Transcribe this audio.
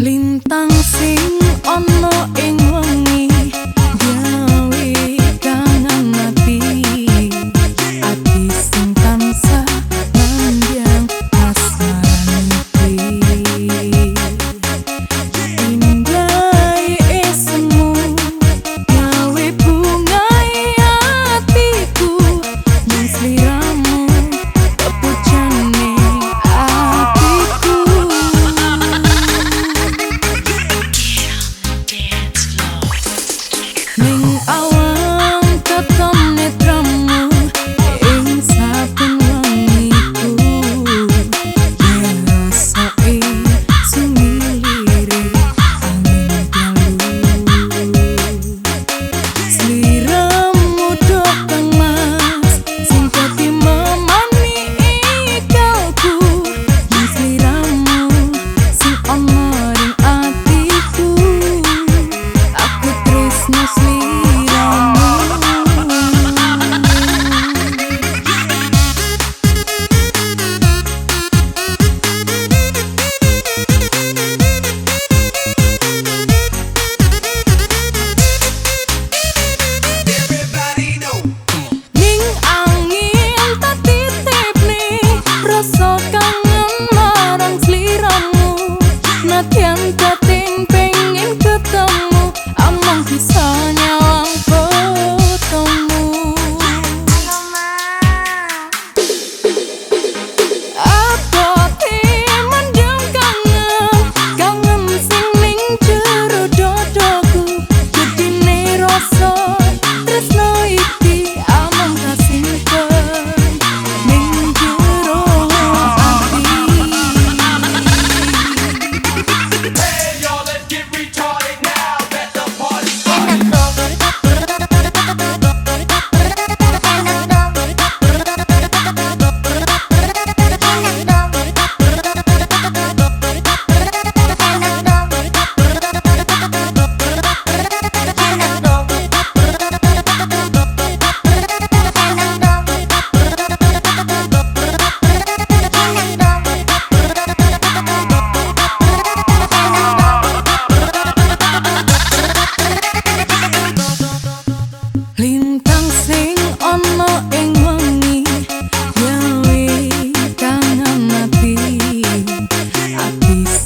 Lintang sing ana ing wengi peace.